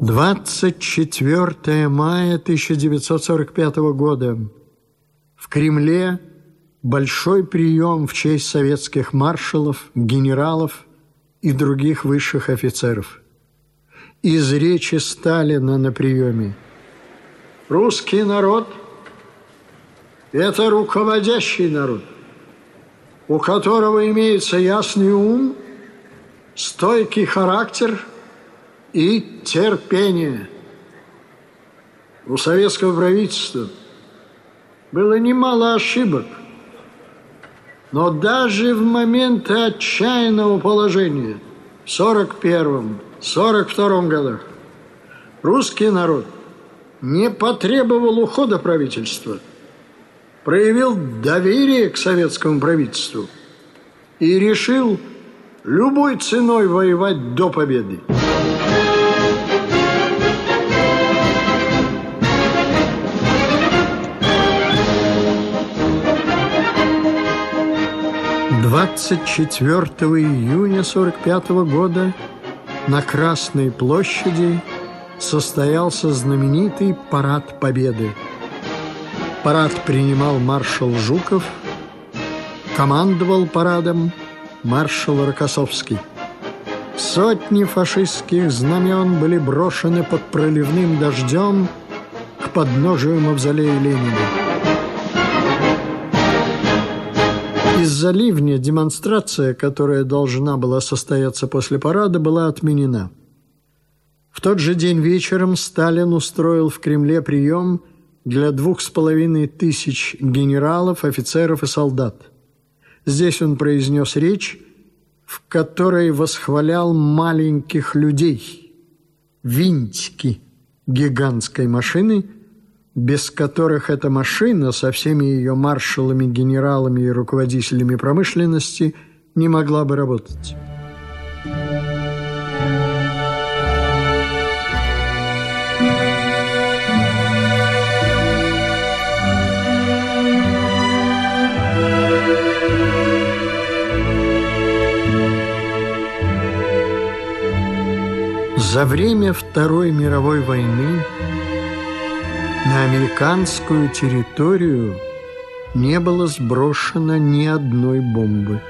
24 мая 1945 года. В Кремле большой прием в честь советских маршалов, генералов и других высших офицеров. Из речи Сталина на приеме. Русский народ – это руководящий народ, у которого имеется ясный ум, стойкий характер – и терпение. У советского правительства было немало ошибок, но даже в моменты отчаянного положения в 41-м, 42-м годах русский народ не потребовал ухода правительства, проявил доверие к советскому правительству и решил любой ценой воевать до победы. 24 июня 45 года на Красной площади состоялся знаменитый Парад Победы. Парад принимал маршал Жуков, командовал парадом маршал Рокоссовский. Сотни фашистских знамен были брошены под проливным дождем к подножию мавзолея Ленина. Из-за ливня демонстрация, которая должна была состояться после парада, была отменена. В тот же день вечером Сталин устроил в Кремле прием для двух с половиной тысяч генералов, офицеров и солдат. Здесь он произнес речь, в которой восхвалял маленьких людей, винтики гигантской машины – без которых эта машина со всеми ее маршалами, генералами и руководителями промышленности не могла бы работать. За время Второй мировой войны на американскую территорию не было сброшено ни одной бомбы.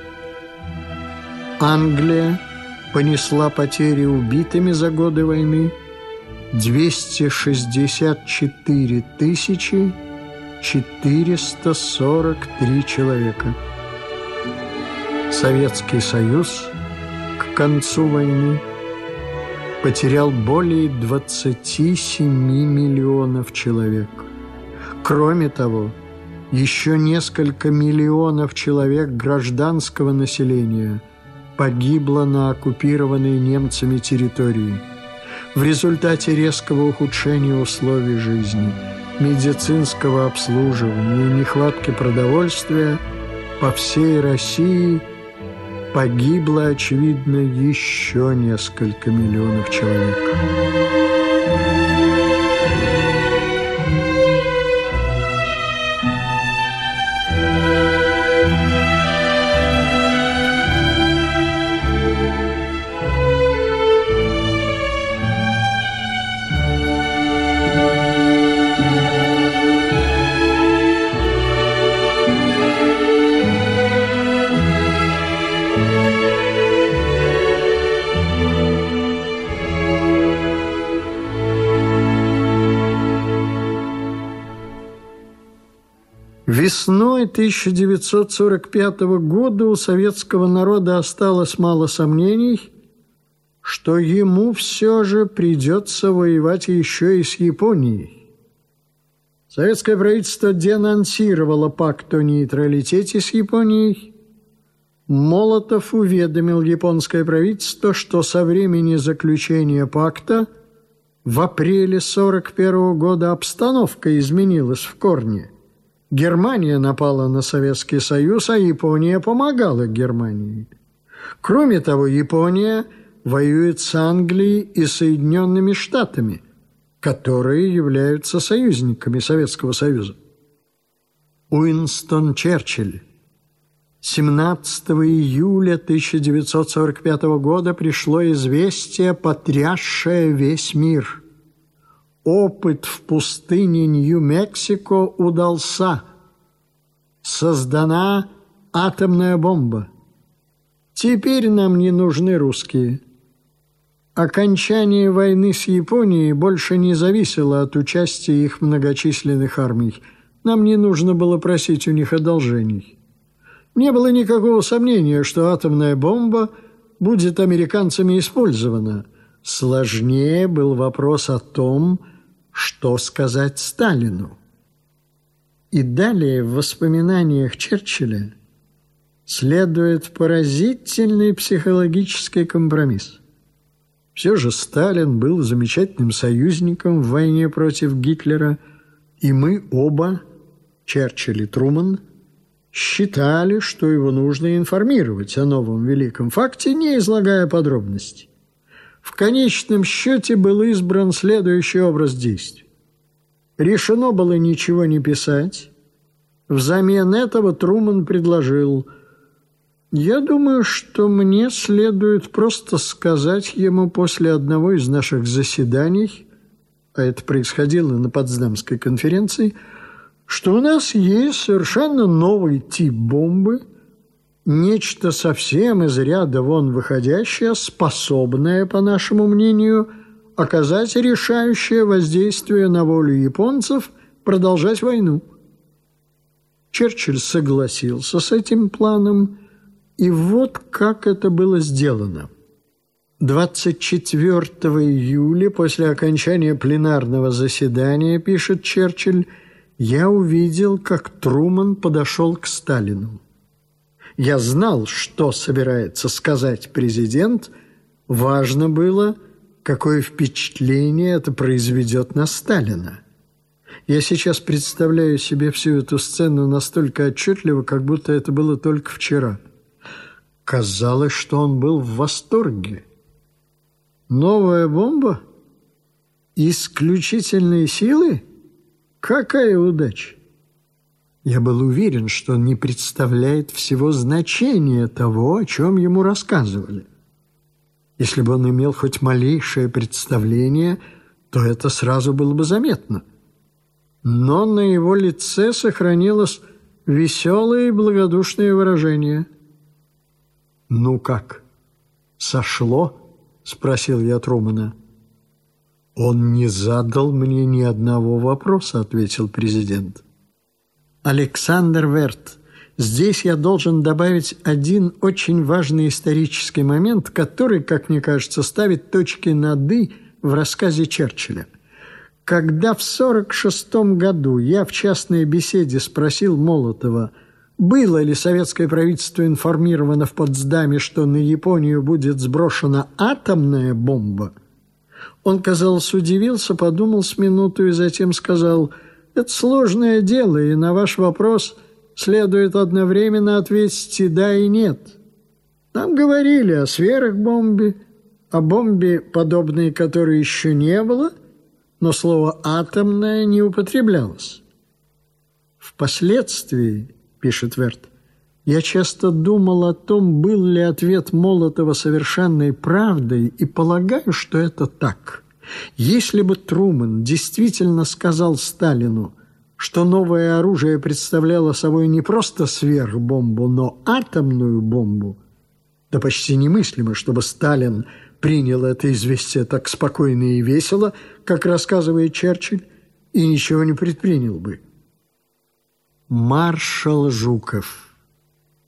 Англия понесла потери убитыми за годы войны 264 тысячи 443 человека. Советский Союз к концу войны – потерял более 27 миллионов человек. Кроме того, еще несколько миллионов человек гражданского населения погибло на оккупированной немцами территории в результате резкого ухудшения условий жизни, медицинского обслуживания и нехватки продовольствия по всей России – погибло, очевидно, еще несколько миллионов человек. Весной 1945 года у советского народа осталось мало сомнений, что ему все же придется воевать еще и с Японией. Советское правительство денонсировало пакт о нейтралитете с Японией. Молотов уведомил японское правительство, что со времени заключения пакта в апреле 1941 года обстановка изменилась в корне – Германия напала на Советский Союз, а Япония помогала Германии. Кроме того, Япония воюет с Англией и Соединенными Штатами, которые являются союзниками Советского Союза. Уинстон Черчилль 17 июля 1945 года пришло известие, потрясшее весь мир. Опыт в пустыне Нью-Мексико удался. Создана атомная бомба. Теперь нам не нужны русские. Окончание войны с Японией больше не зависело от участия их многочисленных армий. Нам не нужно было просить у них одолжений. Не было никакого сомнения, что атомная бомба будет американцами использована. Сложнее был вопрос о том, что сказать Сталину. И далее в воспоминаниях Черчилля следует поразительный психологический компромисс. Все же Сталин был замечательным союзником в войне против Гитлера, и мы оба, Черчилль и Труман, считали, что его нужно информировать о новом великом факте, не излагая подробностей. В конечном счете был избран следующий образ действий. Решено было ничего не писать. Взамен этого Труман предложил «Я думаю, что мне следует просто сказать ему после одного из наших заседаний, а это происходило на Потсдамской конференции, – что у нас есть совершенно новый тип бомбы, нечто совсем из ряда вон выходящее, способное, по нашему мнению, оказать решающее воздействие на волю японцев продолжать войну. Черчилль согласился с этим планом, и вот как это было сделано. 24 июля после окончания пленарного заседания, пишет Черчилль, я увидел, как Труман подошел к Сталину. Я знал, что собирается сказать президент. Важно было, какое впечатление это произведет на Сталина. Я сейчас представляю себе всю эту сцену настолько отчетливо, как будто это было только вчера. Казалось, что он был в восторге. Новая бомба? Исключительные силы? Какая удача! Я был уверен, что он не представляет всего значения того, о чем ему рассказывали. Если бы он имел хоть малейшее представление, то это сразу было бы заметно. Но на его лице сохранилось веселое и благодушное выражение. «Ну как, сошло?» – спросил я Трумана. «Он не задал мне ни одного вопроса», — ответил президент. Александр Верт. Здесь я должен добавить один очень важный исторический момент, который, как мне кажется, ставит точки над «и» в рассказе Черчилля. Когда в 1946 году я в частной беседе спросил Молотова, было ли советское правительство информировано в Потсдаме, что на Японию будет сброшена атомная бомба – он, казалось, удивился, подумал с минуту и затем сказал, «Это сложное дело, и на ваш вопрос следует одновременно ответить и да, и нет. Нам говорили о сферах бомбе, о бомбе, подобной которой еще не было, но слово «атомное» не употреблялось. Впоследствии, пишет Верт, я часто думал о том, был ли ответ Молотова совершенной правдой, и полагаю, что это так. Если бы Трумэн действительно сказал Сталину, что новое оружие представляло собой не просто сверхбомбу, но атомную бомбу, то почти немыслимо, чтобы Сталин принял это известие так спокойно и весело, как рассказывает Черчилль, и ничего не предпринял бы. Маршал Жуков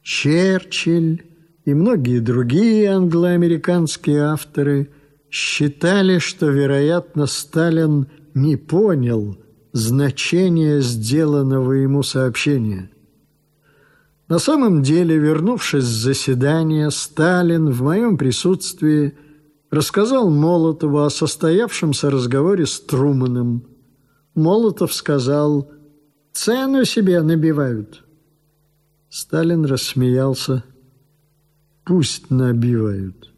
Черчилль и многие другие англоамериканские авторы считали, что, вероятно, Сталин не понял значения сделанного ему сообщения. На самом деле, вернувшись с заседания, Сталин в моем присутствии рассказал Молотову о состоявшемся разговоре с Труманом. Молотов сказал «Цену себе набивают». Сталин рассмеялся. «Пусть набивают.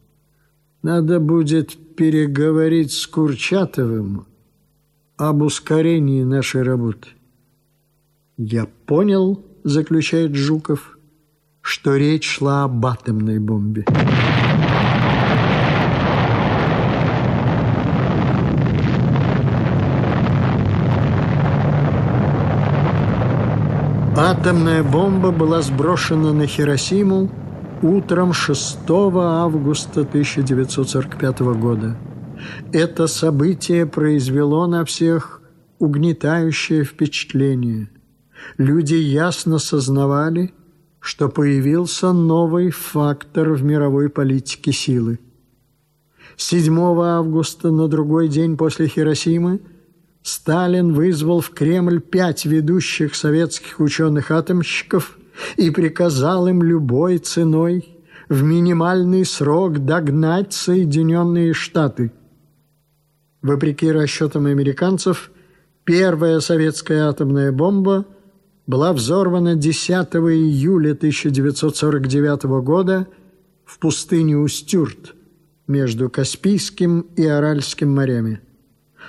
Надо будет переговорить с Курчатовым об ускорении нашей работы». «Я понял», — заключает Жуков. что речь шла об атомной бомбе. Атомная бомба была сброшена на Хиросиму утром 6 августа 1945 года. Это событие произвело на всех угнетающее впечатление. Люди ясно сознавали, что появился новый фактор в мировой политике силы. 7 августа, на другой день после Хиросимы, Сталин вызвал в Кремль пять ведущих советских ученых-атомщиков и приказал им любой ценой в минимальный срок догнать Соединенные Штаты. Вопреки расчетам американцев, первая советская атомная бомба была взорвана 10 июля 1949 года в пустыне Устюрт между Каспийским и Аральским морями.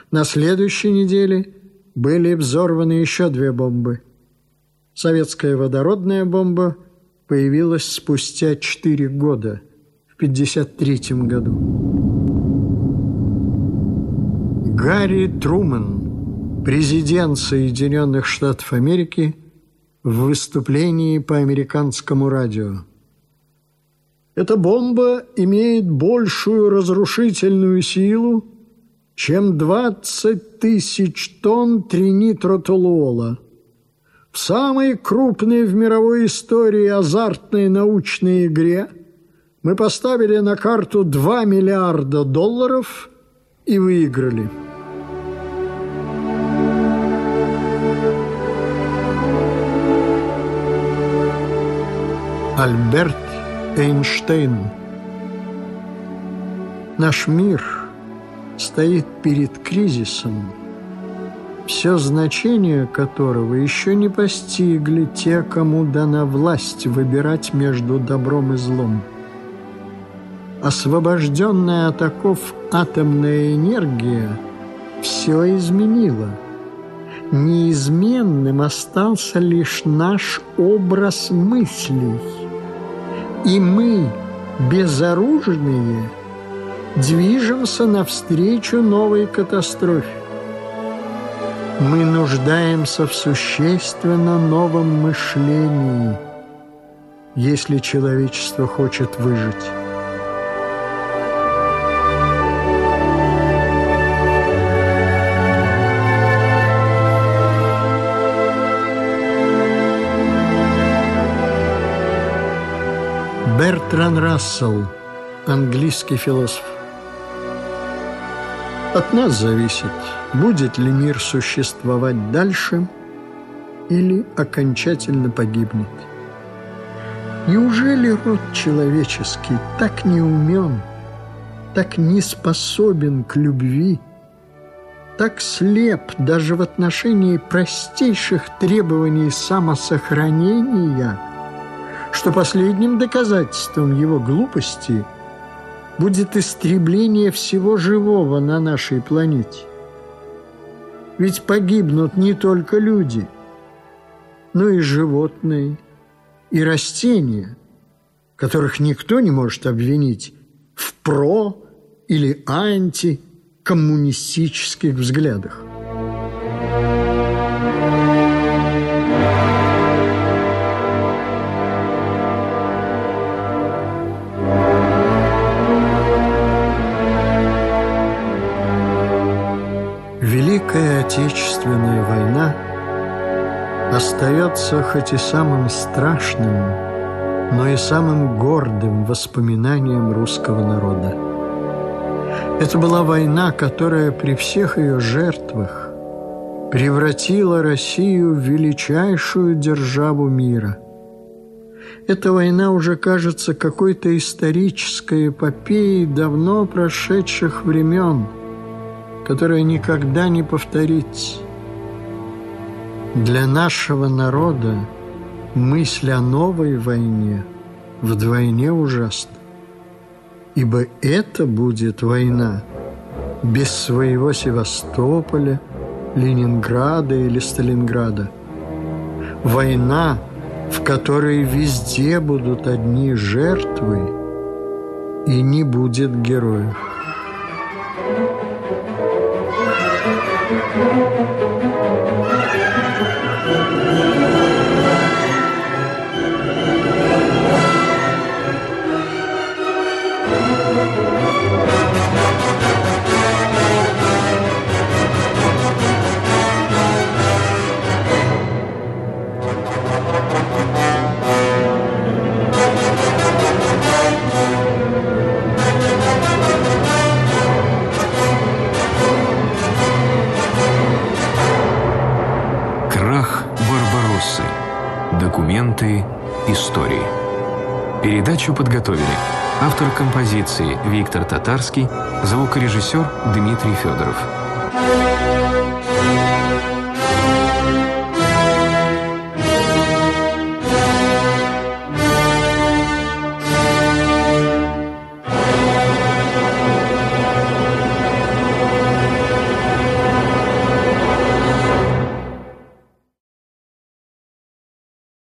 На следующей неделе были взорваны еще две бомбы. Советская водородная бомба появилась спустя четыре года, в 1953 году. Гарри Трумэн, президент Соединенных Штатов Америки, в выступлении по американскому радио. Эта бомба имеет большую разрушительную силу, чем 20 тысяч тонн тринитротолуола. В самой крупной в мировой истории азартной научной игре мы поставили на карту 2 миллиарда долларов и выиграли. Альберт Эйнштейн Наш мир – стоит перед кризисом, все значение которого еще не постигли те, кому дана власть выбирать между добром и злом. Освобожденная от оков атомная энергия все изменила. Неизменным остался лишь наш образ мыслей. И мы, безоружные – движемся навстречу новой катастрофе. Мы нуждаемся в существенно новом мышлении, если человечество хочет выжить. Бертран Рассел, английский философ. От нас зависит, будет ли мир существовать дальше или окончательно погибнет. Неужели род человеческий так не умен, так не способен к любви, так слеп даже в отношении простейших требований самосохранения, что последним доказательством его глупости – будет истребление всего живого на нашей планете. Ведь погибнут не только люди, но и животные, и растения, которых никто не может обвинить в про- или антикоммунистических взглядах. Остается хоть и самым страшным, но и самым гордым воспоминанием русского народа. Это была война, которая при всех ее жертвах превратила Россию в величайшую державу мира. Эта война уже кажется какой-то исторической эпопеей давно прошедших времен – которое никогда не повторится. Для нашего народа мысль о новой войне вдвойне ужасна, ибо это будет война без своего Севастополя, Ленинграда или Сталинграда. Война, в которой везде будут одни жертвы и не будет героев. Документы истории. Передачу подготовили автор композиции Виктор Татарский, звукорежиссер Дмитрий Федоров.